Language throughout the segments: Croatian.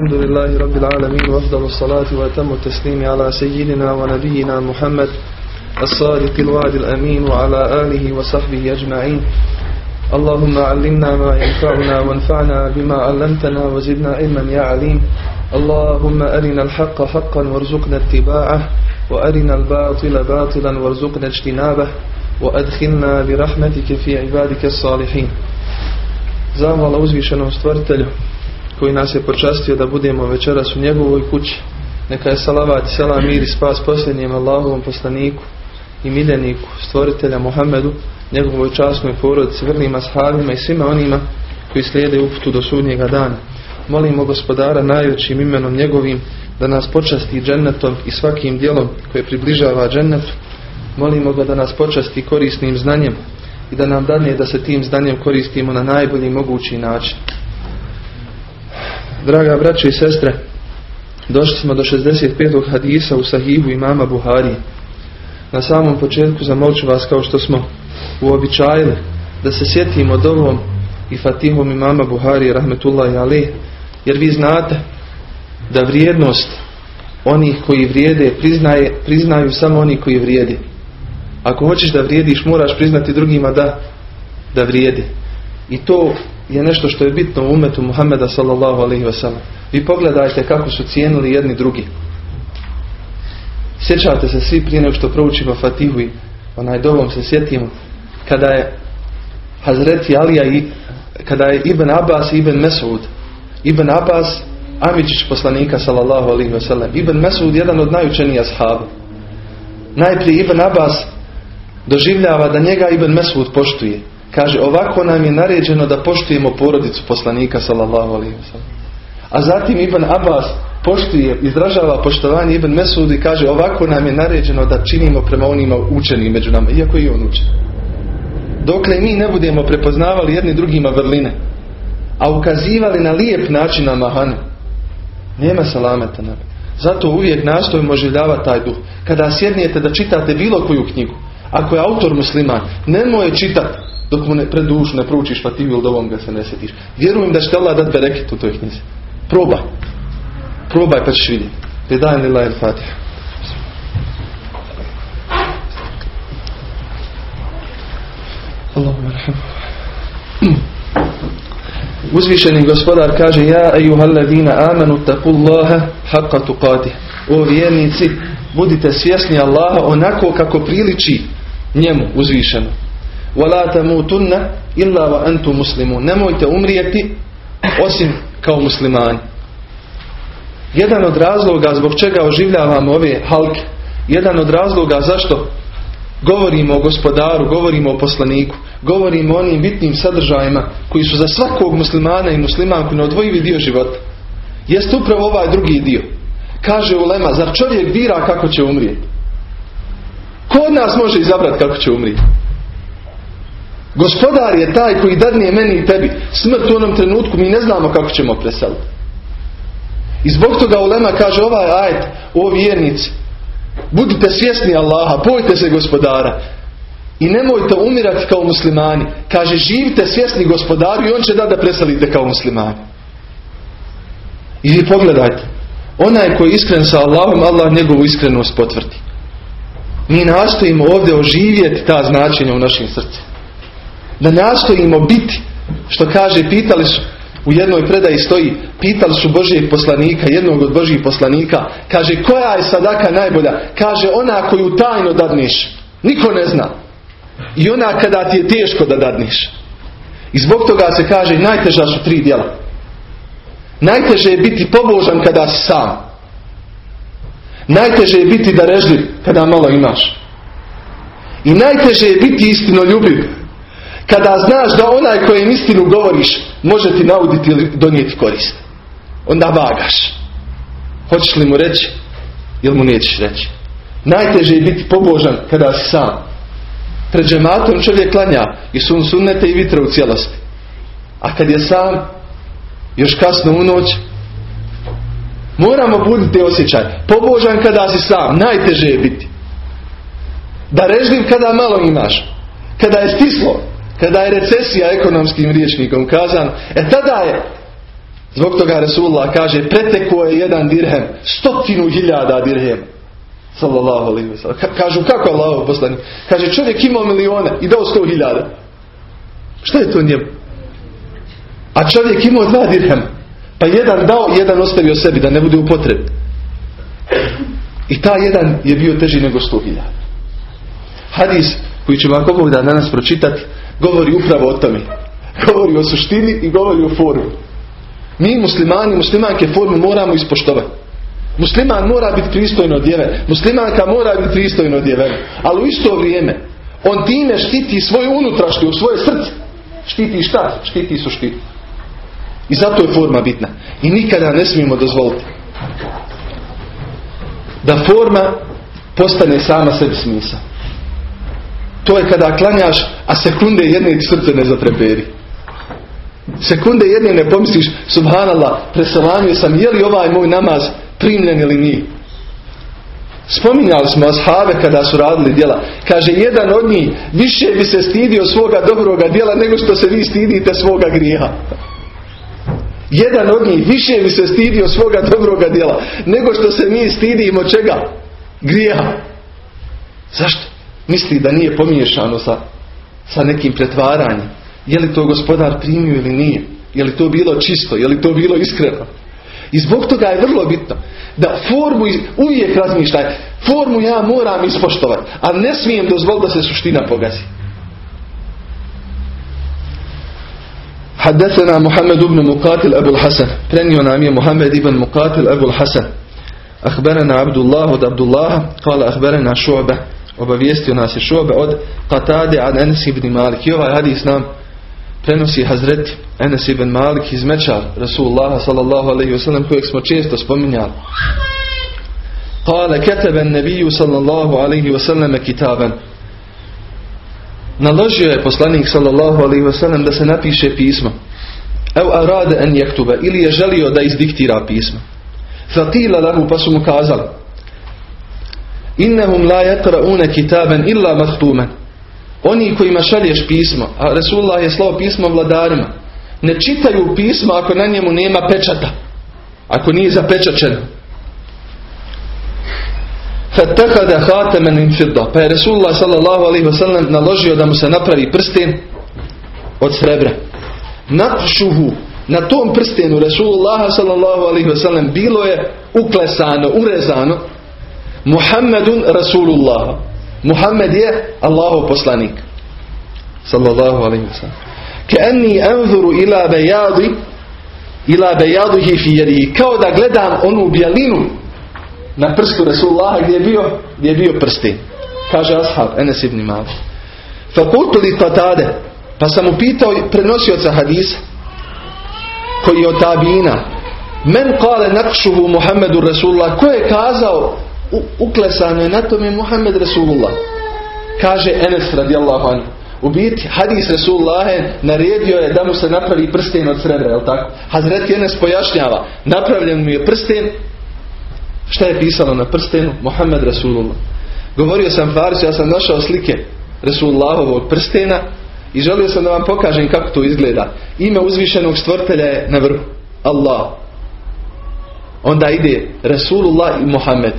الحمد لله رب العالمين وأفضل الصلاة وأتم التسليم على سيدنا ونبينا محمد الصادق الوعد الأمين وعلى آله وصحبه أجمعين. اللهم علمنا ما ينفعنا وانفعنا بما علمتنا وزدنا علما يا عليم. اللهم أرنا الحق حقا وارزقنا اتباعه وأرنا الباطل باطلا وارزقنا اجتنابه وأدخلنا برحمتك في عبادك الصالحين. Zahvala uzvišenom stvoritelju. Koji nas je počastio da budemo večeras u njegovoj kući. Neka je salavat, selam, mir i spas posljednjem Allahovom poslaniku i miljeniku, stvoritelja Muhammedu, njegovoj časnoj porodici, vrlim ashabima i svima onima koji slijede uputu do sudnjega dana. Molimo gospodara najvećim imenom njegovim da nas počasti džennetom i svakim dijelom koje približava džennetu. Molimo ga da nas počasti korisnim znanjem i da nam dane da se tim znanjem koristimo na najbolji mogući način. Draga braće i sestre, došli smo do 65. hadisa u sahihu imama Buhari. Na samom početku zamolit vas kao što smo uobičajili da se sjetimo dovom i fatihom imama Buhari rahmetullahi alih jer vi znate da vrijednost onih koji vrijede priznaje, priznaju samo oni koji vrijedi. Ako hoćeš da vrijediš moraš priznati drugima da, da vrijedi. I to je nešto što je bitno u umetu Muhammeda sallallahu alaihi wasallam. Vi pogledajte kako su cijenili jedni drugi. Sjećate se svi prije nego što proučimo Fatihu i onaj dovom se sjetimo kada je Hazreti Alija i kada je Ibn Abbas i Ibn Mesud Ibn Abbas Amičić poslanika sallallahu alaihi wasallam Ibn Mesud jedan od najučenija ashaba najprije Ibn Abbas doživljava da njega Ibn Mesud poštuje Kaže, ovako nam je naređeno da poštujemo porodicu poslanika sallallahu alaihi A zatim Ibn Abbas poštuje, izražava poštovanje Ibn Mesud i kaže, ovako nam je naređeno da činimo prema onima učenim među nama, iako i on uči. Dokle mi ne budemo prepoznavali jedni drugima vrline, a ukazivali na lijep način na mahane, nema salameta nam. Zato uvijek nastojimo oživljavati taj duh. Kada sjednijete da čitate bilo koju knjigu, ako je autor musliman, nemoj čitati dok mu ne pred dušu ne proučiš fatihu ili dovom ga se ne sjetiš. Vjerujem da će Allah dati bereket u toj knjizi. Probaj. Probaj pa ćeš vidjeti. Predajem li lajel fatiha. Allahumma Uzvišeni gospodar kaže Ja ejuhalladina amanu takullaha haqqa tuqatih. O vjernici, budite svjesni Allaha onako kako priliči njemu uzvišeno. وَلَا تَمُوتُنَّ إِلَّا وَأَنْتُمْ مُسْلِمُونَ Nemojte umrijeti osim kao muslimani. Jedan od razloga zbog čega oživljavamo ove halke, jedan od razloga zašto govorimo o gospodaru, govorimo o poslaniku, govorimo o onim bitnim sadržajima koji su za svakog muslimana i muslimanku neodvojivi dio života. Jest upravo ovaj drugi dio. Kaže Ulema, zar čovjek bira kako će umrijeti? Ko od nas može izabrati kako će umrijeti? Gospodar je taj koji dadne meni i tebi smrt u onom trenutku, mi ne znamo kako ćemo preseliti. I zbog toga Ulema kaže ovaj ajet, o vjernici, budite svjesni Allaha, bojte se gospodara. I nemojte umirati kao muslimani. Kaže, živite svjesni gospodaru i on će da da preselite kao muslimani. I vi pogledajte, onaj koji je iskren sa Allahom, Allah njegovu iskrenost potvrdi. Mi nastojimo ovdje oživjeti ta značenja u našim srcima da nastojimo biti što kaže pitali su u jednoj predaji stoji pitali su Božijeg poslanika jednog od Božijih poslanika kaže koja je sadaka najbolja? Kaže ona koju tajno dadniš. Niko ne zna. I ona kada ti je teško da dadniš. I zbog toga se kaže najteža su tri djela. Najteže je biti pobožan kada si sam. Najteže je biti darežljiv kada malo imaš. I najteže je biti istinoljubiv kada znaš da onaj kojem istinu govoriš može ti nauditi ili donijeti korist. Onda vagaš. Hoćeš li mu reći ili mu nećeš reći. Najteže je biti pobožan kada si sam. Pred džematom čovjek klanja i sun sunnete i vitre u cijelosti. A kad je sam, još kasno u noć, moramo buditi osjećaj. Pobožan kada si sam, najteže je biti. Da režljiv kada malo imaš. Kada je stislo, kada je recesija ekonomskim riječnikom kazan, e tada je Zbog toga Resulullah kaže preteko je jedan dirhem, stotinu hiljada dirhem. Sallallahu alaihi wa sallam. Kažu kako Allah poslani? Kaže čovjek imao milijone i dao sto hiljada. Što je to njemu? A čovjek imao dva dirhem. Pa jedan dao, jedan ostavio sebi da ne bude u potrebi. I ta jedan je bio teži nego sto hiljada. Hadis koji ćemo ako Bog da danas pročitati govori upravo o tome. Govori o suštini i govori o formi. Mi muslimani, muslimanke formu moramo ispoštovati. Musliman mora biti pristojno odjeven. Muslimanka mora biti pristojno odjeven. Ali u isto vrijeme on time štiti svoju unutrašnju, svoje srce. Štiti šta? Štiti suštinu. I zato je forma bitna. I nikada ne smijemo dozvoliti da forma postane sama sebi smisla. To je kada klanjaš, a sekunde jedne srce ne zatreperi. Sekunde jedne ne pomisliš, subhanallah, preselanio sam, je li ovaj moj namaz primljen ili nije. Spominjali smo ashave kada su radili djela. Kaže, jedan od njih više bi se stidio svoga dobroga djela nego što se vi stidite svoga grijeha. Jedan od njih više bi se stidio svoga dobroga djela nego što se mi stidimo čega? Grijeha. Zašto? Misli da nije pomiješano sa, sa nekim pretvaranjem. Je li to gospodar primio ili nije? Je li to bilo čisto? Je li to bilo iskreno? I zbog toga je vrlo bitno da formu uvijek razmišljaj. Formu ja moram ispoštovati, ali ne smijem dozvoliti da se suština pogazi. حدثنا محمد بن مقاتل أبو الحسن prenio nam je Muhammed ibn Muqatil Abu al-Hasan أخبرنا عبد الله od Abdullah قال أخبرنا شعبة obavijestio nas je šobe od Qatade an Enes ibn Malik. I ovaj hadis nam prenosi Hazret Enes ibn Malik iz meča Rasulullah sallallahu alaihi wasallam kojeg smo često spominjali. Kale keteben nebiju sallallahu alaihi wasallam kitaben. Naložio je poslanik sallallahu alaihi wasallam da se napiše pismo. Ev arade en jektube ili je želio da izdiktira pismo. Fatila lahu pa su mu kazali Innehum la yaqrauna kitaben illa mahtumen. Oni kojima šalješ pismo, a Resulullah je slao pismo vladarima, ne čitaju pismo ako na njemu nema pečata. Ako nije zapečačen Fattakada khataman min fidda. Pa je Resulullah sallallahu alaihi sellem naložio da mu se napravi prsten od srebra. Natšuhu. Na tom prstenu Resulullah sallallahu alaihi sellem bilo je uklesano, urezano Muhammedun Rasulullah. Muhammed je Allahov poslanik. Sallallahu alaihi wasallam. Ka'anni anzuru ila bayadi ila bayadihi fi yadihi. Kao da gledam onu bjelinu na prstu Resulullaha gdje je bio, gdje je bio prsten. Kaže ashab Enes ibn Malik. Fakultu li Qatade, pa sam upitao prenosioca hadisa koji je od tabina. Men kale nakšuhu Muhammedu Rasulullah. Ko je kazao uklesano je na tome Muhammed Rasulullah. Kaže Enes radijallahu anhu. U biti hadis Rasulullah naredio je da mu se napravi prsten od srebra, je tako? Hazreti Enes pojašnjava. Napravljen mu je prsten Šta je pisalo na prstenu? Muhammed Rasulullah. Govorio sam Farisu, ja sam našao slike Rasulullahovog prstena i želio sam da vam pokažem kako to izgleda. Ime uzvišenog stvortelja je na vrhu. Allah. Onda ide Rasulullah i Muhammed.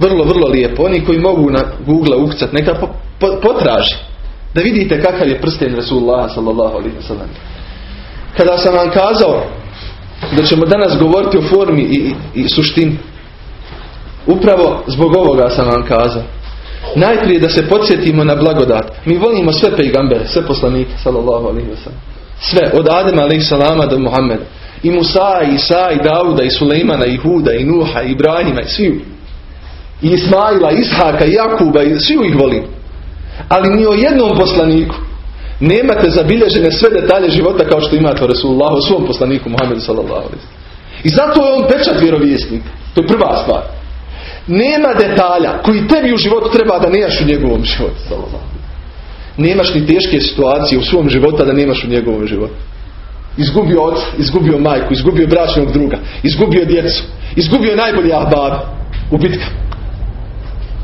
Vrlo, vrlo lijepo. Oni koji mogu na Google ukcat, neka po, po, potraži. Da vidite kakav je prsten Rasulullah sallallahu alaihi wa. Kada sam vam kazao da ćemo danas govoriti o formi i, i, i suštini, Upravo zbog ovoga sam vam kazao. Najprije da se podsjetimo na blagodat. Mi volimo sve pejgambere, sve poslanike, sallallahu alaihi wa. Sve, od Adema alaihi salama do Muhammeda. I Musa, i Isa, i Dauda, i Sulejmana, i Huda, i Nuha, i Ibrahima, i sviju. I Ismaila, Ishaka, Jakuba, i sviju ih volim. Ali ni o jednom poslaniku nemate zabilježene sve detalje života kao što imate o Rasulullahu, o svom poslaniku Muhammedu sallallahu. I zato je on pečat vjerovjesnik. To je prva stvar. Nema detalja koji tebi u životu treba da nemaš u njegovom životu. Nemaš ni teške situacije u svom životu da nemaš u njegovom životu. Izgubio oca, izgubio majku, izgubio bračnog druga, izgubio djecu, izgubio najbolji ahbab u bitkama.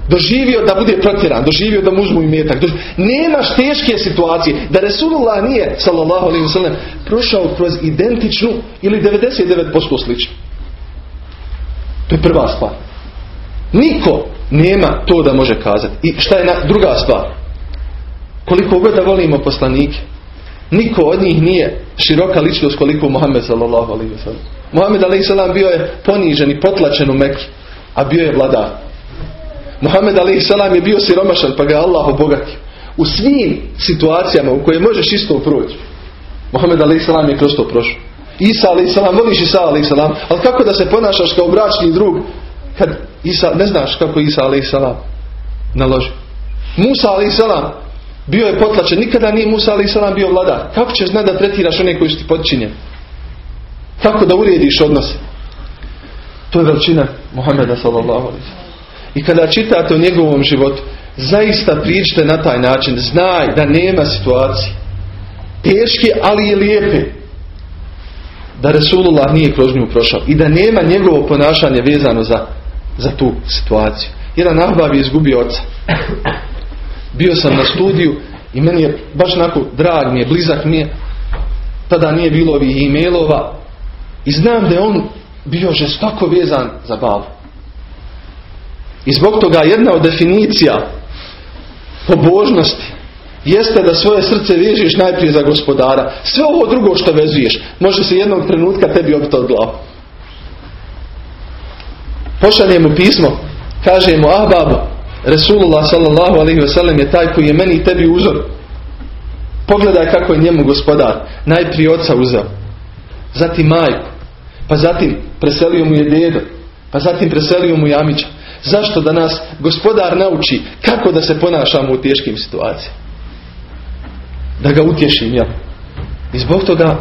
Doživio da bude protjeran, doživio da mu uzmu i metak. Nemaš teške situacije da Resulullah nije, sallallahu alaihi wasallam, prošao kroz identičnu ili 99% slično. To je prva stvar. Niko nema to da može kazati. I šta je druga stvar? Koliko god da volimo poslanike, niko od njih nije široka ličnost koliko Muhammed sallallahu alaihi wasallam. Muhammed alaihi bio je ponižen i potlačen u Mekki, a bio je vladar. Muhammed a.s. je bio siromašan pa ga Allah obogatio. U svim situacijama u koje možeš isto proći. Muhammed a.s. je kroz to prošao. Isa a.s. voliš Isa a.s. Ali kako da se ponašaš kao bračni drug kad Isa, ne znaš kako Isa a.s. naloži. Musa a.s. bio je potlačen. Nikada nije Musa a.s. bio vladar. Kako ćeš znati da tretiraš one koji su ti podčinjeni? Kako da urijediš odnose? To je veličina Muhammeda sallallahu i kada čitate o njegovom životu, zaista pričate na taj način. Znaj da nema situacije. Teške, ali i lijepe. Da Resulullah nije kroz nju prošao. I da nema njegovo ponašanje vezano za, za tu situaciju. Jedan ahbab je izgubio oca. Bio sam na studiju i meni je baš onako drag mi je, blizak mi je. Tada nije bilo ovih e-mailova. I znam da je on bio žestoko vezan za babu. I zbog toga jedna od definicija pobožnosti jeste da svoje srce vežeš najprije za gospodara. Sve ovo drugo što vezuješ može se jednog trenutka tebi obiti od glavu. Pošalje mu pismo, kaže mu Ahbab, Resulullah sallallahu alaihi wasallam je taj koji je meni i tebi uzor. Pogledaj kako je njemu gospodar. Najprije oca uzeo, zatim majku, pa zatim preselio mu je dedo, pa zatim preselio mu jamića. Zašto da nas gospodar nauči kako da se ponašamo u teškim situacijama? Da ga utješim ja. I zbog toga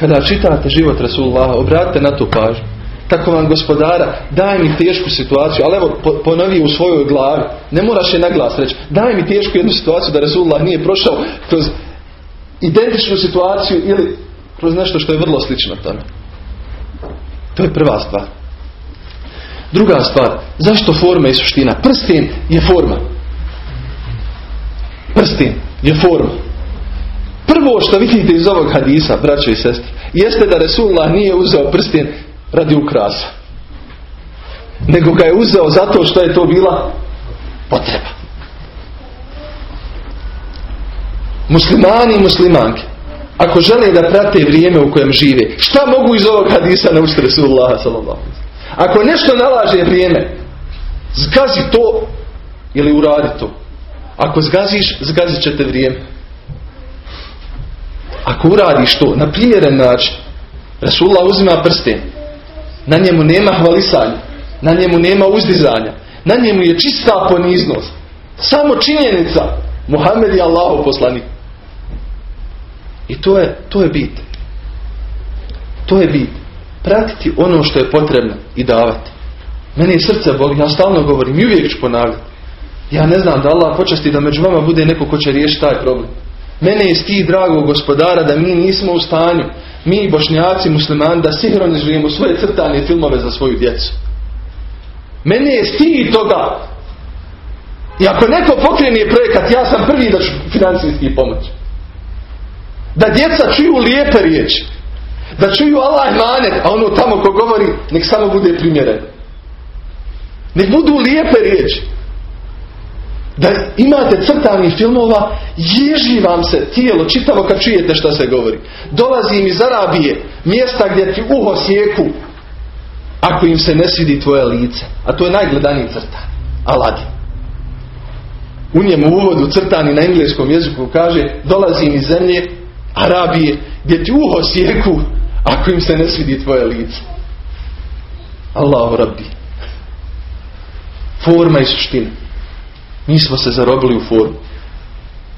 kada čitate život Rasulullah, obratite na to pažnju. Tako vam gospodara, daj mi tešku situaciju, ali evo ponovi u svojoj glavi. Ne moraš je na glas reći. Daj mi tešku jednu situaciju da Rasulullah nije prošao kroz identičnu situaciju ili kroz nešto što je vrlo slično tome. To je prva stvar. Druga stvar, zašto forma i suština? Prsten je forma. Prsten je forma. Prvo što vidite iz ovog hadisa, braćo i sestre, jeste da Resulullah nije uzeo prsten radi ukrasa. Nego ga je uzeo zato što je to bila potreba. Muslimani i muslimanke, ako žele da prate vrijeme u kojem žive, šta mogu iz ovog hadisa naučiti Resulullah sallallahu ako nešto nalaže vrijeme, zgazi to ili uradi to. Ako zgaziš, zgazit će te vrijeme. Ako uradiš to na primjeren način, Rasulullah uzima prsten. Na njemu nema hvalisanja. Na njemu nema uzdizanja. Na njemu je čista poniznost. Samo činjenica. Muhammed je Allahov poslanik. I to je, to je bit. To je bit pratiti ono što je potrebno i davati. Meni je srce boli, ja stalno govorim i uvijek ću ponavljati. Ja ne znam da Allah počasti da među vama bude neko ko će riješiti taj problem. Mene je stih dragog gospodara da mi nismo u stanju, mi bošnjaci muslimani, da sinhronizujemo svoje crtane filmove za svoju djecu. Mene je stih toga. I ako neko pokrene projekat, ja sam prvi da ću financijski pomoć. Da djeca čuju lijepe riječi. Da čuju Allah manet, a ono tamo ko govori, nek samo bude primjeren. Nek budu lijepe riječi. Da imate crtanih filmova, ježi vam se tijelo, čitavo kad čujete što se govori. Dolazi im iz Arabije, mjesta gdje ti uho sjeku, ako im se ne svidi tvoje lice. A to je najgledaniji crtan. Aladin. U njemu uvodu crtani na engleskom jeziku kaže, dolazim iz zemlje Arabije, gdje ti uho sjeku, ako im se ne svidi tvoje lice. Allahu rabbi. Forma i suština. Mi smo se zarobili u formu.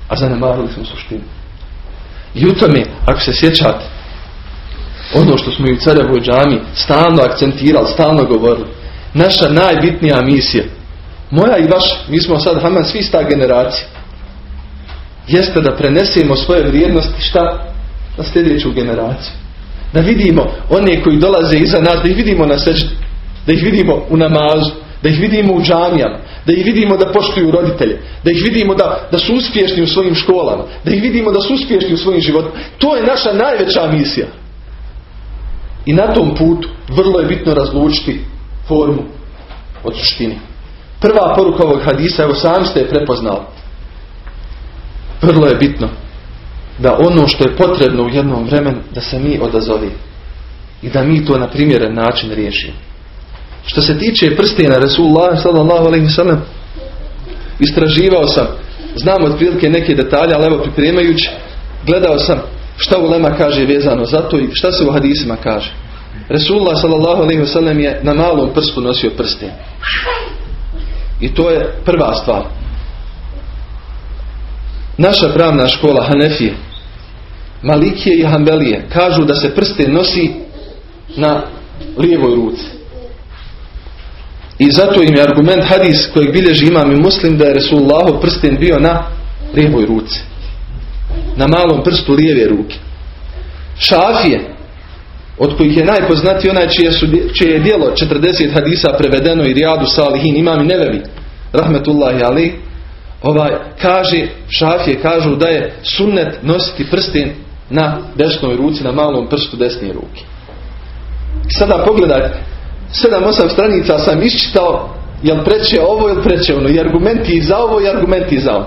A zanemarili smo suštinu. I u tome, ako se sjećate, ono što smo i u Carevoj džami stalno akcentirali, stalno govorili. Naša najbitnija misija, moja i vaša, mi smo sad Haman svi sta generacija, jeste da prenesemo svoje vrijednosti šta? Na sljedeću generaciju. Da vidimo one koji dolaze iza nas, da ih vidimo na seždi, da ih vidimo u namazu, da ih vidimo u džamijama, Da ih vidimo da poštuju roditelje. Da ih vidimo da, da su uspješni u svojim školama. Da ih vidimo da su uspješni u svojim životima. To je naša najveća misija. I na tom putu vrlo je bitno razlučiti formu od suštine. Prva poruka ovog hadisa, evo sami ste je prepoznali. Vrlo je bitno da ono što je potrebno u jednom vremenu da se mi odazovi i da mi to na primjeren način riješimo. Što se tiče prstena Rasulullah sallallahu alaihi sallam istraživao sam znam otprilike neke detalje ali evo pripremajući gledao sam šta ulema kaže vezano za to i šta se u hadisima kaže. Rasulullah sallallahu alaihi sallam je na malom prstu nosio prsten. I to je prva stvar. Naša pravna škola Hanefije, Malikije i Hanbelije kažu da se prsten nosi na lijevoj ruci. I zato im je argument hadis kojeg bilježi imam i muslim da je Resulullahov prsten bio na lijevoj ruci. Na malom prstu lijeve ruke. Šafije, od kojih je najpoznatiji onaj čije, su, čije je dijelo 40 hadisa prevedeno i rijadu salihin, imam i nevevi, rahmetullahi ali, ovaj, kaže, šafije kažu da je sunnet nositi prsten na desnoj ruci, na malom prstu desne ruke. Sada pogledajte, 7-8 stranica sam iščitao jel preće ovo ili preće ono i argumenti i za ovo i argumenti za ovo.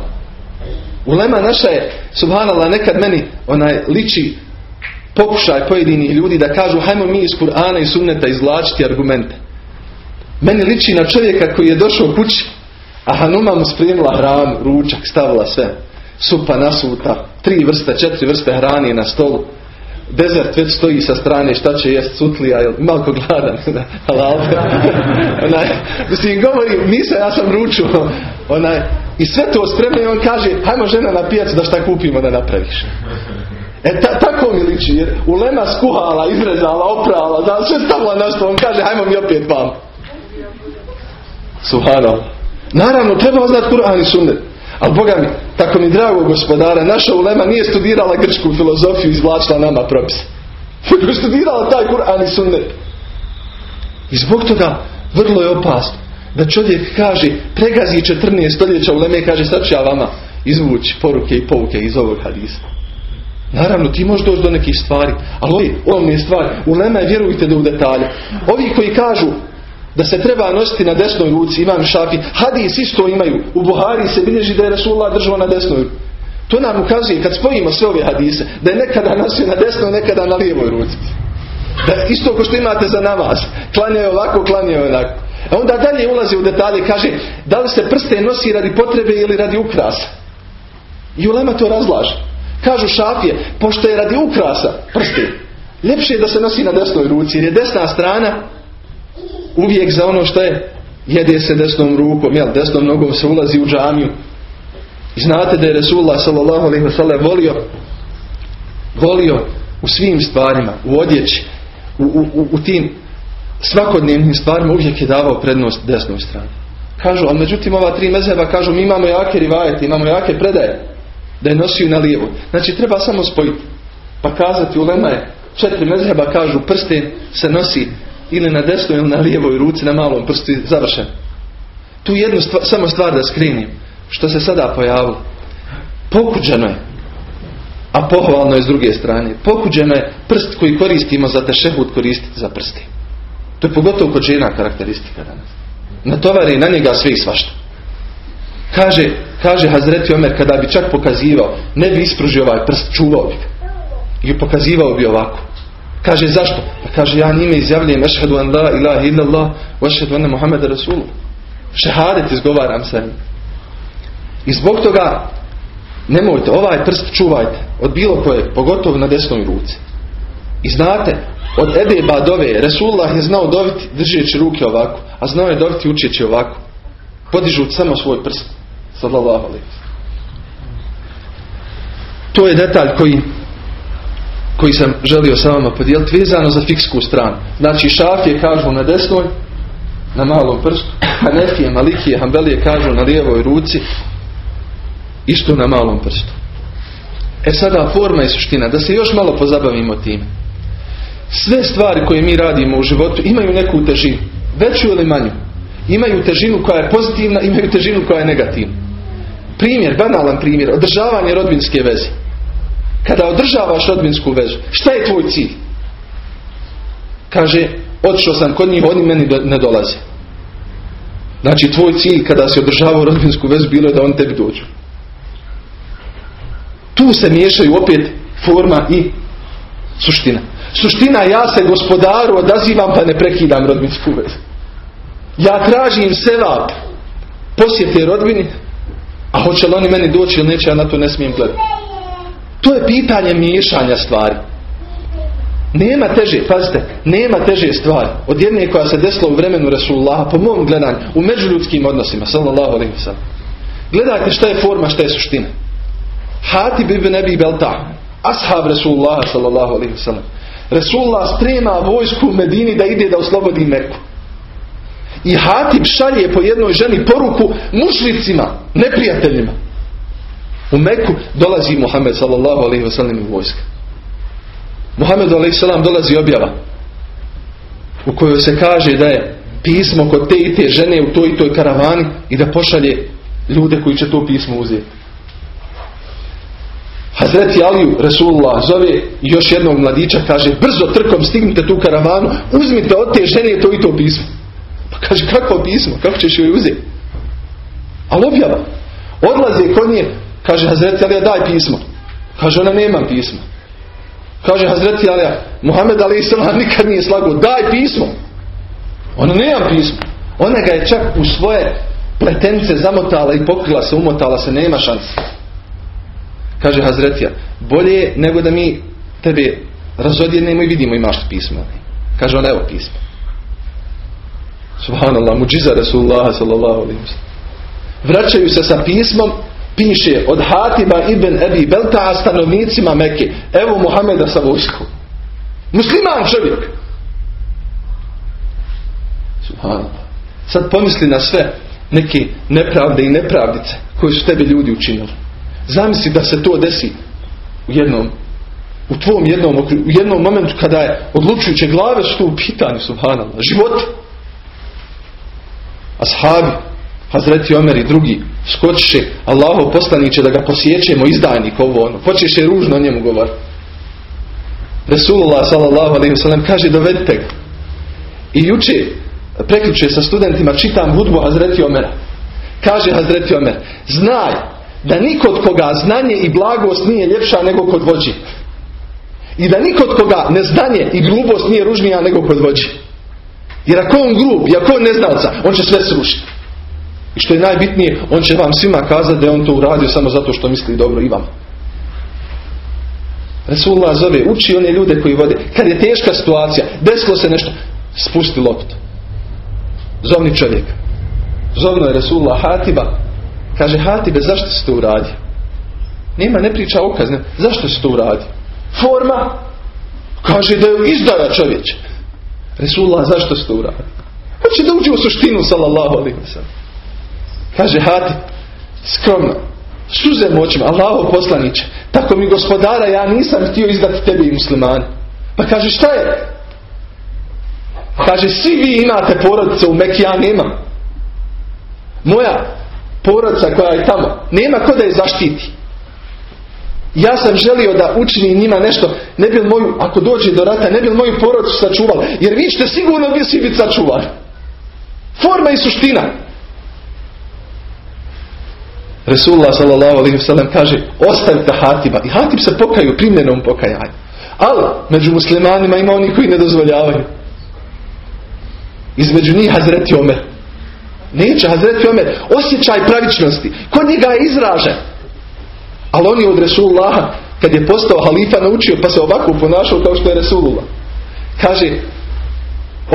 Ulema naša je, subhanallah, nekad meni onaj liči pokušaj pojedinih ljudi da kažu hajmo mi iz Kur'ana i sunneta izvlačiti argumente. Meni liči na čovjeka koji je došao kući, a Hanuma mu spremila hranu, ručak, stavila sve. Supa nasuta, tri vrste, četiri vrste hrane na stolu. Dezert već stoji sa strane šta će jest sutlija, jel malko gladan. onaj, mislim, govori, nisam, ja sam ručuo. Onaj, I sve to spremno i on kaže, hajmo žena na pijacu da šta kupimo da napraviš. E ta, tako mi liči, jer ulema skuhala, izrezala, oprala, da sve stavila na što on kaže, hajmo mi opet vam. Suhano. Naravno, treba znati Kur'an i sunnet. Ali Boga mi, tako mi drago gospodara, naša ulema nije studirala grčku filozofiju i izvlačila nama propis. Nego studirala taj Kur'an i sunnet. I zbog toga vrlo je opasno da čovjek kaže, pregazi 14 stoljeća uleme i kaže, sad ću ja vama izvući poruke i pouke iz ovog hadisa. Naravno, ti možeš doći do nekih stvari, ali ovi je stvari, ulema je vjerujte da u detalje. Ovi koji kažu da se treba nositi na desnoj ruci, imam šafi, hadis isto imaju. U Buhari se bilježi da je Rasulullah držao na desnoj. To nam ukazuje, kad spojimo sve ove hadise, da je nekada nosio na desnoj, nekada na lijevoj ruci. Da isto ko što imate za namaz. Klanjaju ovako, klanjaju onako. A onda dalje ulazi u detalje, kaže, da li se prste nosi radi potrebe ili radi ukrasa. I ulema to razlaže. Kažu šafije, pošto je radi ukrasa prste, ljepše je da se nosi na desnoj ruci, jer je desna strana uvijek za ono što je jede se desnom rukom, jel, desnom nogom se ulazi u džamiju. I znate da je Resulullah wa volio volio u svim stvarima, u odjeći, u, u, u tim svakodnevnim stvarima uvijek je davao prednost desnoj strani. Kažu, ali međutim ova tri mezheba kažu mi imamo jake rivajete, imamo jake predaje da je nosio na lijevo. Znači treba samo spojiti. Pa kazati u Lema je četiri mezheba kažu prsten se nosi ili na desnoj ili na lijevoj ruci na malom prstu završen. Tu jednu stvar, samo stvar da skrinim. Što se sada pojavilo. Pokuđeno je. A pohvalno je s druge strane. Pokuđeno je prst koji koristimo za tešehut koristiti za prsti. To je pogotovo kod žena karakteristika danas. Natovari na njega sve i svašta. Kaže, kaže Hazreti Omer kada bi čak pokazivao, ne bi ispružio ovaj prst, čuvao bi I pokazivao bi ovako. Kaže zašto? Pa kaže ja njime izjavljujem ešhedu an la ilaha illallah wa ešhedu anna Muhammed Rasul. Šehadet izgovaram sa njim. I zbog toga nemojte, ovaj prst čuvajte od bilo koje, pogotovo na desnoj ruci. I znate, od Ebeba dove, Resulullah je znao doviti držeći ruke ovako, a znao je doviti učeći ovako. Podižu samo svoj prst. Sallallahu alaihi. To je detalj koji koji sam želio sa vama podijeliti vezano za fiksku stranu. Znači šafije kažu na desnoj, na malom prstu, Hanefije, Malikije, Hanbelije kažu na lijevoj ruci, isto na malom prstu. E sada forma i suština, da se još malo pozabavimo tim. Sve stvari koje mi radimo u životu imaju neku težinu, veću ili manju. imaju težinu koja je pozitivna, imaju težinu koja je negativna. Primjer, banalan primjer, održavanje rodbinske veze. Kada održavaš rodbinsku vezu, šta je tvoj cilj? Kaže, otišao sam kod njih, oni meni ne dolaze. Znači, tvoj cilj kada si održavao rodbinsku vezu bilo je da oni tebi dođu. Tu se miješaju opet forma i suština. Suština, ja se gospodaru odazivam pa ne prekidam rodbinsku vezu. Ja tražim sevap posjete rodbini, a hoće li oni meni doći ili neće, ja na to ne smijem gledati. To je pitanje miješanja stvari. Nema teže, pazite, nema teže stvari od jedne koja se desila u vremenu Rasulullah po mom gledanju, u međuljudskim odnosima, sallallahu alaihi wa Gledajte šta je forma, šta je suština. Hatib ibn Abi Belta, ashab Rasulullah sallallahu alaihi wa Rasulullah sprema vojsku u Medini da ide da oslobodi Meku. I Hatib šalje po jednoj ženi poruku mušlicima, neprijateljima. U Meku dolazi Muhammed sallallahu alaihi wa sallam u vojska. Muhammed alaihi sallam dolazi objava u kojoj se kaže da je pismo kod te i te žene u toj i toj karavani i da pošalje ljude koji će to pismo uzeti. Hazreti Aliju Resulullah zove još jednog mladića kaže brzo trkom stignite tu karavanu uzmite od te žene to i to pismo. Pa kaže kakvo pismo, kako ćeš joj uzeti? Ali objava. Odlaze kod nje, kaže Hazreti Alija daj pismo. Kaže ona nema pisma. Kaže Hazreti Alija, Muhammed Ali Islam nikad nije slagao, daj pismo. Ona nema pismo. Ona ga je čak u svoje pletence zamotala i pokrila se, umotala se, nema šanse. Kaže Hazretija, bolje nego da mi tebe razodjenemo i vidimo imaš pismo. Kaže on, evo pismo. Subhanallah, muđiza Rasulullah sallallahu alaihi Vraćaju se sa pismom, piše od Hatiba ibn Ebi Belta stanovnicima Mekke. Evo Muhameda sa vojskom. Musliman čovjek. Subhanallah. Sad pomisli na sve neke nepravde i nepravdice koje su tebi ljudi učinili. Zamisli da se to desi u jednom u tvom jednom, u jednom momentu kada je odlučujuće glave što u pitanju subhanallah, život ashabi Hazreti Omer i drugi skočiše Allahov poslaniće da ga posjećemo izdajnik ovo ono, počeše ružno o njemu govoriti Resulullah wasallam kaže dovedite ga i juče preključe sa studentima čitam hudbu Hazreti Omera kaže Hazreti Omer znaj da nikod koga znanje i blagost nije ljepša nego kod vođi. I da nikod koga neznanje i grubost nije ružnija nego kod vođi. Jer ako on grub i ako on neznalca, on će sve srušiti. I što je najbitnije, on će vam svima kazati da je on to uradio samo zato što misli dobro i vam. Resulullah zove, uči one ljude koji vode. Kad je teška situacija, desilo se nešto, spusti loptu. Zovni čovjek. Zovno je Resulullah Hatiba, Kaže Hatibe, zašto si to uradio? Nema, ne priča o kazne. Zašto si to uradio? Forma. Kaže da je izdaja čovječe. Resulullah, zašto si to uradio? Hoće da uđe u suštinu, sallallahu alaihi wa Kaže Hatib, skromno, suze moćima, Allaho poslaniće, tako mi gospodara, ja nisam htio izdati tebi i muslimani. Pa kaže, šta je? Kaže, svi vi imate porodice u Mekiji, ja nemam. Moja porodica koja je tamo. Nema ko da je zaštiti. Ja sam želio da učini njima nešto, ne bi moju, ako dođe do rata, ne bi moju porodicu sačuvali. Jer vi ćete sigurno bi svi biti sačuvani. Forma i suština. Resulullah sallallahu kaže ostavite Hatiba. I Hatib se pokaju primjenom pokajanju. Ali među muslimanima ima oni koji ne dozvoljavaju. Između njih Hazreti Omer. Neće Hazreti Omer osjećaj pravičnosti. Kod njega je izražen. Ali on je od Resulullaha kad je postao halifa naučio pa se ovako ponašao kao što je Resulullah. Kaže,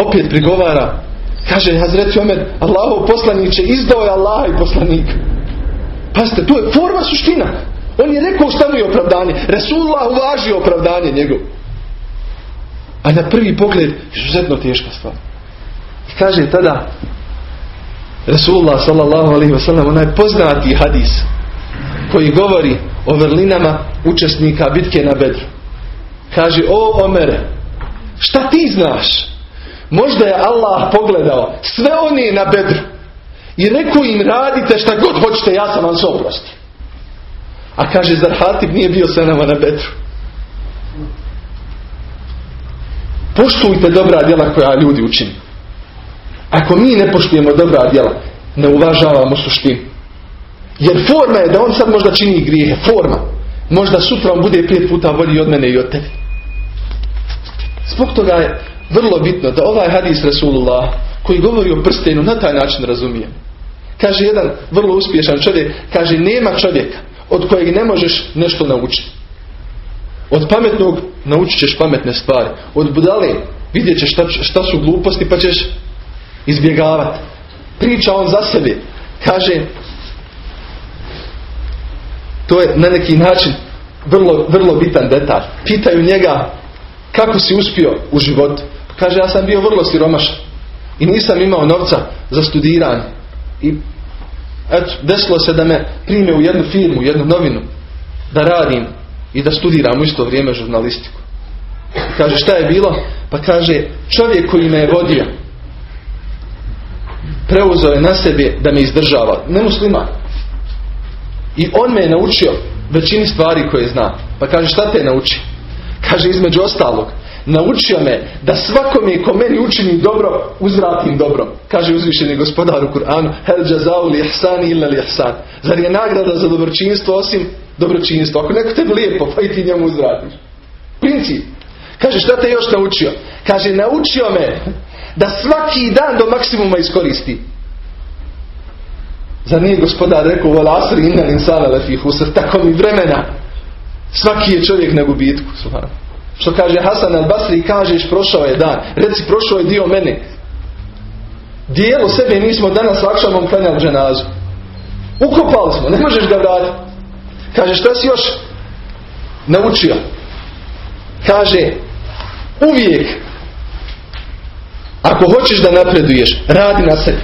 opet prigovara, kaže Hazreti Omer, Allahov poslaniće izdao je Allaha i poslanika. Pazite, to je forma suština. On je rekao šta mu je opravdanje. Resulullah uvažio opravdanje njegov. A na prvi pogled, izuzetno teška stvar. Kaže tada, Resulullah sallallahu alaihi wasallam onaj poznati hadis koji govori o vrlinama učesnika bitke na Bedru. Kaže, o Omere, šta ti znaš? Možda je Allah pogledao sve oni na bedru i rekao im radite šta god hoćete, ja sam vam se. A kaže, zar Hatib nije bio sa nama na bedru? Poštujte dobra djela koja ljudi učini. Ako mi ne poštujemo dobra djela, ne uvažavamo suštinu. Jer forma je da on sad možda čini grijehe. Forma. Možda sutra on bude pet puta bolji od mene i od tebe. Zbog toga je vrlo bitno da ovaj hadis Rasulullah koji govori o prstenu na taj način razumijem. Kaže jedan vrlo uspješan čovjek, kaže nema čovjeka od kojeg ne možeš nešto naučiti. Od pametnog naučit ćeš pametne stvari. Od budale vidjet ćeš šta, šta su gluposti pa ćeš izbjegavati. Priča on za sebe. Kaže to je na neki način vrlo, vrlo bitan detalj. Pitaju njega kako si uspio u životu. Kaže ja sam bio vrlo siromašan i nisam imao novca za studiranje. I eto, desilo se da me prime u jednu firmu, jednu novinu, da radim i da studiram u isto vrijeme žurnalistiku. Kaže šta je bilo? Pa kaže čovjek koji me je vodio preuzeo je na sebe da me izdržava. Ne musliman. I on me je naučio većini stvari koje zna. Pa kaže šta te nauči? Kaže između ostalog. Naučio me da svakome ko meni učini dobro, uzvratim dobro. Kaže uzvišeni gospodar u Kur'anu Hel džazau li ihsani illa li ihsan. Zar je nagrada za dobročinstvo osim dobročinstvo? Ako neko te lijepo, pa i ti njemu uzvratiš. Princip. Kaže šta te još naučio? Kaže naučio me da svaki dan do maksimuma iskoristi. Zar nije gospodar rekao u asri inna insana lefi husr, tako mi vremena. Svaki je čovjek na gubitku. Što kaže Hasan al-Basri, kažeš prošao je dan. Reci prošao je dio mene. Dijelo sebe mi smo danas lakšamom klanjali dženazu. Ukopali smo, ne možeš ga vratiti. Kaže šta si još naučio? Kaže uvijek ako hoćeš da napreduješ, radi na sebi.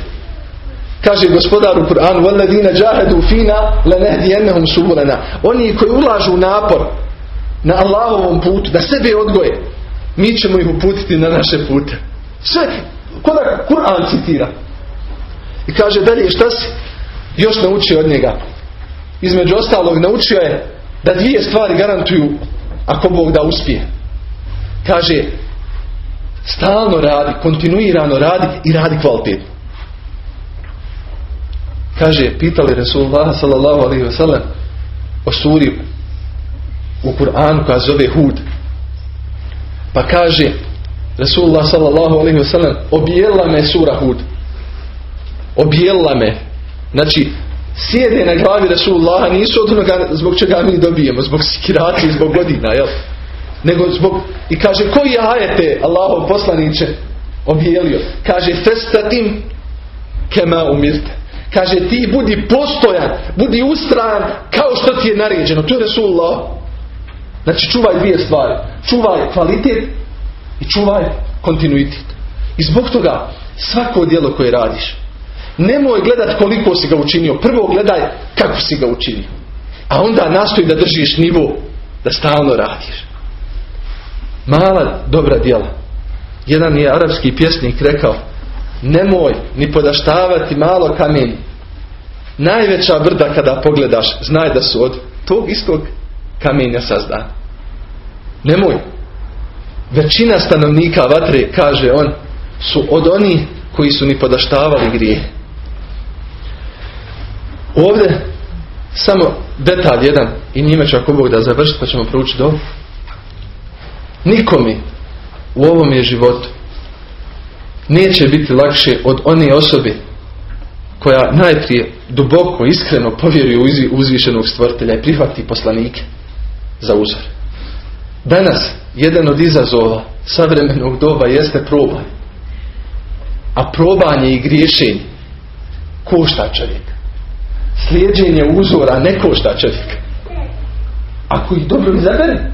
Kaže gospodar u Kur'anu وَالَّذِينَ جَاهَدُوا فِينَا لَنَهْدِيَنَّهُمْ سُبُلَنَا Oni koji ulažu napor na Allahovom putu, da sebe odgoje, mi ćemo ih uputiti na naše pute. Sve, ko da Kur'an citira. I kaže dalje, šta si još naučio od njega? Između ostalog naučio je da dvije stvari garantuju ako Bog da uspije. Kaže, stalno radi, kontinuirano radi i radi kvalitetno. Kaže, pitali Resulullah sallallahu alaihi o suri u Kur'anu koja zove Hud. Pa kaže Resulullah sallallahu alaihi wa sallam objela me sura Hud. Objela me. Znači, sjede na glavi Resulullah nisu od onoga zbog čega mi dobijemo, zbog sikirati zbog godina, jel? Nego zbog, i kaže, koji ajete Allahov poslaniće objelio? Kaže, festatim kema umirte. Kaže, ti budi postojan, budi ustrajan kao što ti je naređeno. To je Resulullah. Znači, čuvaj dvije stvari. Čuvaj kvalitet i čuvaj kontinuitet. I zbog toga, svako djelo koje radiš, nemoj gledat koliko si ga učinio. Prvo gledaj kako si ga učinio. A onda nastoj da držiš nivo da stalno radiš. Mala dobra djela. Jedan je arapski pjesnik rekao nemoj ni podaštavati malo kamenje. Najveća brda kada pogledaš, znaj da su od tog istog kamenja sazdan. Nemoj. Većina stanovnika vatre, kaže on, su od onih koji su ni podaštavali grije. Ovdje samo detalj jedan i njime će ako Bog da završiti pa ćemo proučiti do Nikome u ovom je životu neće biti lakše od one osobe koja najprije duboko, iskreno povjeruje u uzvišenog stvrtelja i prihvati poslanike za uzor. Danas jedan od izazova savremenog doba jeste probaj. A probanje i griješenje košta čovjeka. Slijedženje uzora ne košta čovjeka. Ako ih dobro izabere.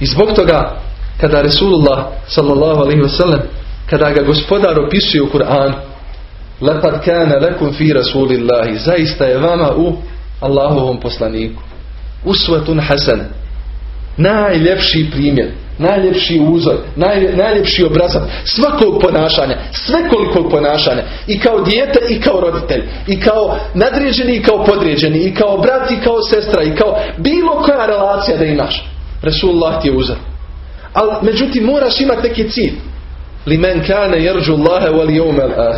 I zbog toga kada Resulullah sallallahu alaihi wasallam kada ga gospodar opisuje u Kur'anu Lepad kana lekum fi rasulillahi zaista je vama u Allahovom poslaniku usvetun hasan najljepši primjer, najljepši uzor, najljepši obrazac svakog ponašanja, svekolikog ponašanja i kao dijete i kao roditelj i kao nadređeni i kao podređeni i kao brat i kao sestra i kao bilo koja relacija da imaš. Resulullah ti je uzor. Ali međutim moraš imati neki cilj. Li men kane jerđu Allahe wal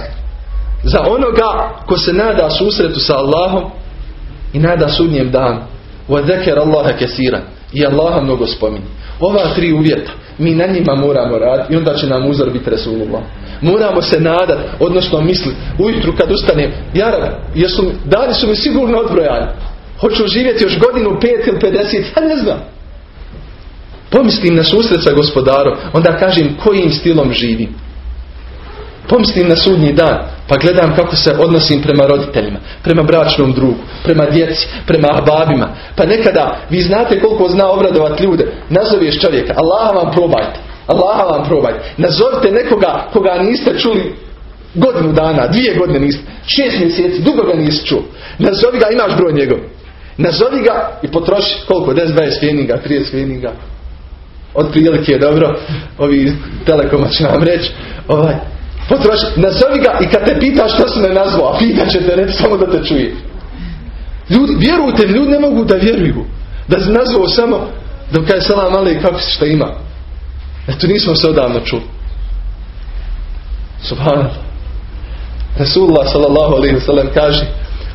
Za onoga ko se nada susretu sa Allahom i nada sudnjem danu. Wa dhekar Allaha kesiran. I Allaha mnogo spominje. Ova tri uvjeta, mi na njima moramo raditi i onda će nam uzor biti Resulullah. Moramo se nadat, odnosno misliti, ujutru kad ustanem, jara, jesu, dani su mi sigurno odbrojani. Hoću živjeti još godinu, pet ili pedeset, ja ne znam. Pomislim na susret sa gospodarom, onda kažem kojim stilom živim. Pomislim na sudnji dan, pa gledam kako se odnosim prema roditeljima, prema bračnom drugu, prema djeci, prema babima. Pa nekada, vi znate koliko zna obradovati ljude, nazoveš čovjeka, Allah vam probajte, Allah vam probajte. Nazovite nekoga koga niste čuli godinu dana, dvije godine niste, šest mjeseci, dugo ga niste čuo. Nazovi ga, imaš broj njegov. Nazovi ga i potroši koliko, 10, 20 feninga, 30 feninga. Od prilike je dobro, ovi telekoma će nam reći, ovaj, Potroši, nazovi ga i kad te pita što se ne nazvao, a pita će te reći samo da te čuje. Ljudi, vjerujte, ljudi ne mogu da vjeruju. Da se nazvao samo, da kaže salam ali kako se šta ima. Eto nismo se odavno čuli. Subhanallah. Rasulullah sallallahu alaihi wasallam kaže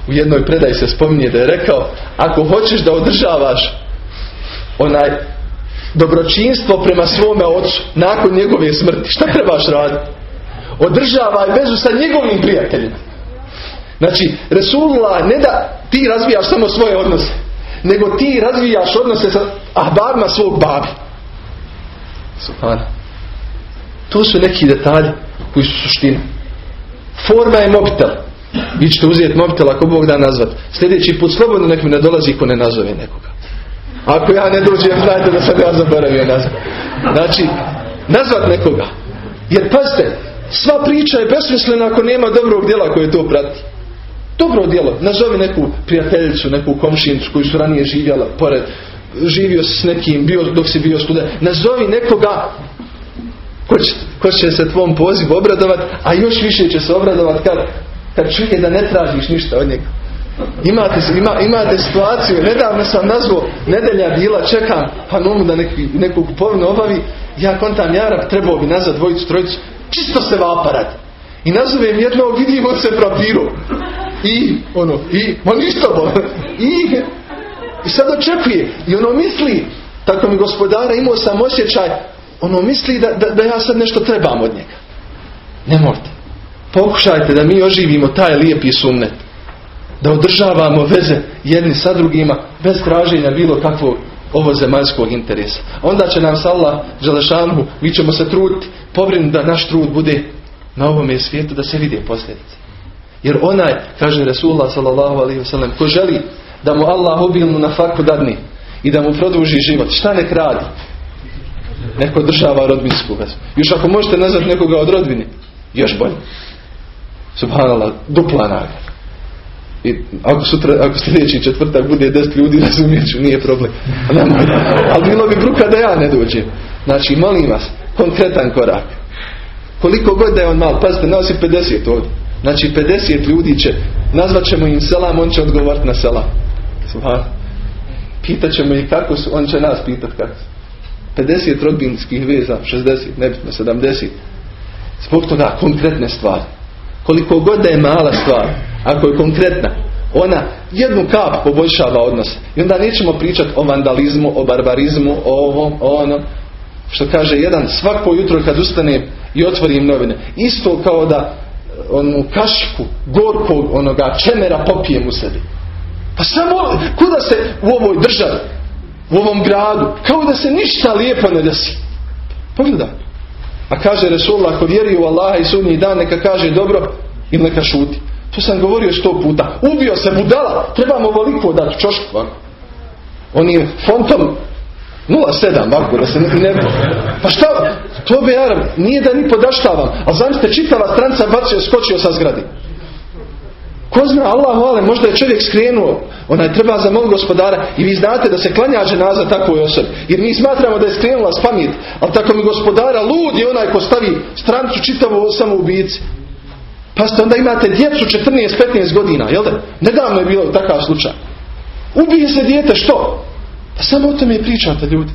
u jednoj predaji se spominje da je rekao ako hoćeš da održavaš onaj dobročinstvo prema svome ocu nakon njegove smrti, šta trebaš raditi? Održavaj vezu sa njegovim prijateljima. Znači, Resulullah ne da ti razvijaš samo svoje odnose, nego ti razvijaš odnose sa ahbarima svog babi. Subhana. To su neki detalji koji su suština. Forma je mobitel. Vi ćete uzeti mobitel ako Bog da nazvat. Sljedeći put slobodno nek mi ne dolazi ko ne nazove nekoga. Ako ja ne dođem, znajte da sam ja zaboravio nazvat. Znači, nazvat nekoga. Jer pazite, Sva priča je besmislena ako nema dobrog djela koje to prati. Dobro djelo. Nazovi neku prijateljicu, neku komšinicu koju su ranije živjela pored. Živio s nekim, bio, dok si bio student. Nazovi nekoga ko će, ko će se tvom pozivu obradovat, a još više će se obradovat kad, kad čuje da ne tražiš ništa od njega. Imate, ima, imate situaciju, nedavno sam nazvao nedelja bila, čekam, pa nomu da neki, neku kupovinu obavi, ja kontam Jarab, trebao bi nazvat dvojicu, trojicu, Čisto se vaparat. I nazovem jednog, vidimo se prapiru. I, ono, i, ma ništa bo. I, i sad očekuje. I ono misli, tako mi gospodara imao sam osjećaj, ono misli da, da, da ja sad nešto trebam od njega. Ne morate. Pokušajte da mi oživimo taj lijepi sunnet. Da održavamo veze jedni sa drugima bez traženja bilo kakvog ovo zemaljskog interesa. Onda će nam Allah Želešanu, mi ćemo se truditi, pobrinuti da naš trud bude na ovome svijetu da se vide posljedice. Jer onaj, kaže Resulullah wasallam, ko želi da mu Allah obilnu na faku dadni i da mu produži život, šta nek radi? Neko država rodbinsku vezu. Još ako možete nazvati nekoga od rodbine, još bolje. Subhanallah, dupla nagrada. I ako sutra, ako sljedeći četvrtak bude deset ljudi, razumijet ću, nije problem. Ali bilo bi bruka da ja ne dođem. Znači, molim vas, konkretan korak. Koliko god da je on mal, pazite, nosi 50 ovdje. Znači, 50 ljudi će, nazvat ćemo im selam, on će odgovoriti na selam. Pitat ćemo ih kako su, on će nas pitat kako su. 50 rodbinskih veza, 60, nebitno, 70. Zbog toga konkretne stvari. Koliko god da je mala stvar, ako je konkretna, ona jednu kap poboljšava odnos. I onda nećemo pričati o vandalizmu, o barbarizmu, o ovom, o onom. Što kaže jedan, svako jutro kad ustane i otvorim novine, isto kao da onu kašiku gorkog onoga čemera popijem u sebi. Pa samo, kuda se u ovoj državi, u ovom gradu, kao da se ništa lijepo ne desi. Pogledaj. A kaže Resulullah, ako vjeruje u Allaha i sudnji dan, neka kaže dobro i neka šuti. To sam govorio sto puta. Ubio se budala. Trebamo ovoliko dati čošku. On je fontom 0,7 ovako da se ne... Pa šta? To bi Nije da ni podaštavam. Ali zamislite čitava stranca bacio skočio sa zgradi. Ko zna, Allah vole, možda je čovjek skrenuo, onaj treba zamoliti gospodara i vi znate da se klanja ženaza takvoj osobi. Jer mi smatramo da je skrenula s ali tako mi gospodara lud je onaj ko stavi strancu čitavu samo ubici. Pa ste onda imate djecu 14-15 godina, jel da? Nedavno je bilo takav slučaj. Ubije se dijete, što? Pa samo o tome pričate ljudi.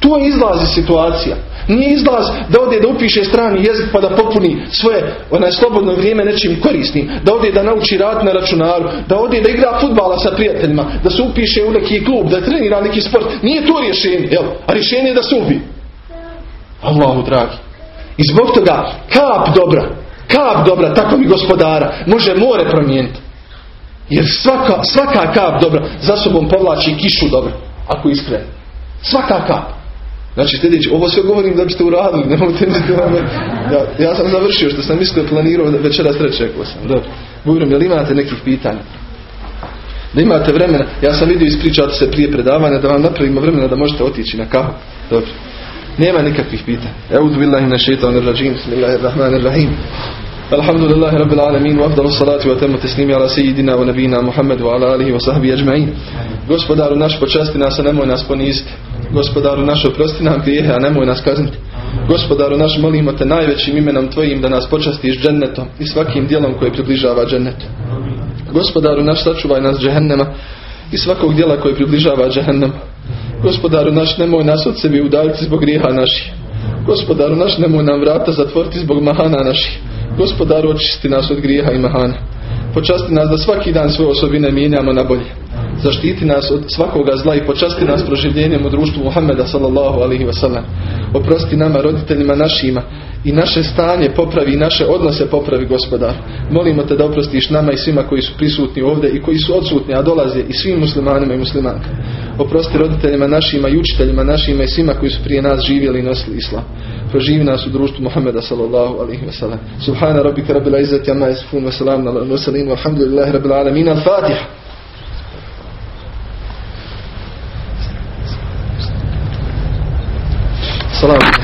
To je izlaz iz situacija. Nije izlaz da ode da upiše strani jezik pa da popuni svoje onaj slobodno vrijeme nečim korisnim. Da ode da nauči rad na računaru. Da ode da igra futbala sa prijateljima. Da se upiše u neki klub. Da trenira neki sport. Nije to rješenje. Jel? A rješenje je da se ubi. Allahu dragi. I zbog toga kap dobra. Kap dobra, tako mi gospodara. Može more promijeniti. Jer svaka, svaka kap dobra za sobom povlači kišu dobra. Ako iskreno. Svaka kap. Znači sljedeći, ovo sve govorim da biste uradili, nemojte misliti ja, ja sam završio što sam mislio planirao večeras reći, rekao sam. Dobro. Govorim, jel imate nekih pitanja? Da imate vremena, ja sam vidio ispričati se prije predavanja da vam napravimo vremena da možete otići na kahu. Dobro. Nema nikakvih pitanja. Euzu billahi na shaitanir rajim. Bismillahirrahmanirrahim. Rabbil alamin wa afdalu salati wa tamu taslimi ala sayyidina wa nabina Muhammad wa ala alihi wa sahbihi ajma'in. Gospodaru naš počasti nas, a nemoj nas poniziti. Gospodaru naš oprosti nam grijehe, a nemoj nas kazniti. Gospodaru naš molimo te najvećim imenom tvojim da nas počastiš džennetom i svakim dijelom koje približava džennetu. Gospodaru naš sačuvaj nas džehennema i svakog dijela koje približava džehennem. Gospodaru naš nemoj nas od sebi udaljiti zbog grijeha naših. Gospodaru naš nemoj nam vrata zatvoriti zbog mahana naših. Gospodaru očisti nas od grijeha i mahana. Počasti nas da svaki dan svoje osobine mijenjamo na bolje. Zaštiti nas od svakoga zla i počasti nas proživljenjem u društvu Muhammeda sallallahu alaihi wasallam. Oprosti nama, roditeljima našima i naše stanje popravi i naše odnose popravi gospodar. Molimo te da oprostiš nama i svima koji su prisutni ovdje i koji su odsutni, a dolaze i svim muslimanima i muslimankama. Oprosti roditeljima našima i učiteljima našima i svima koji su prije nas živjeli i nosili islam. Proživi nas u društvu Muhammeda sallallahu alaihi wa sallam. Subhana rabbika rabbil izzati amma yasifun wa salamun ala al-mursalin walhamdulillahi rabbil alamin. Al-Fatiha. Salam.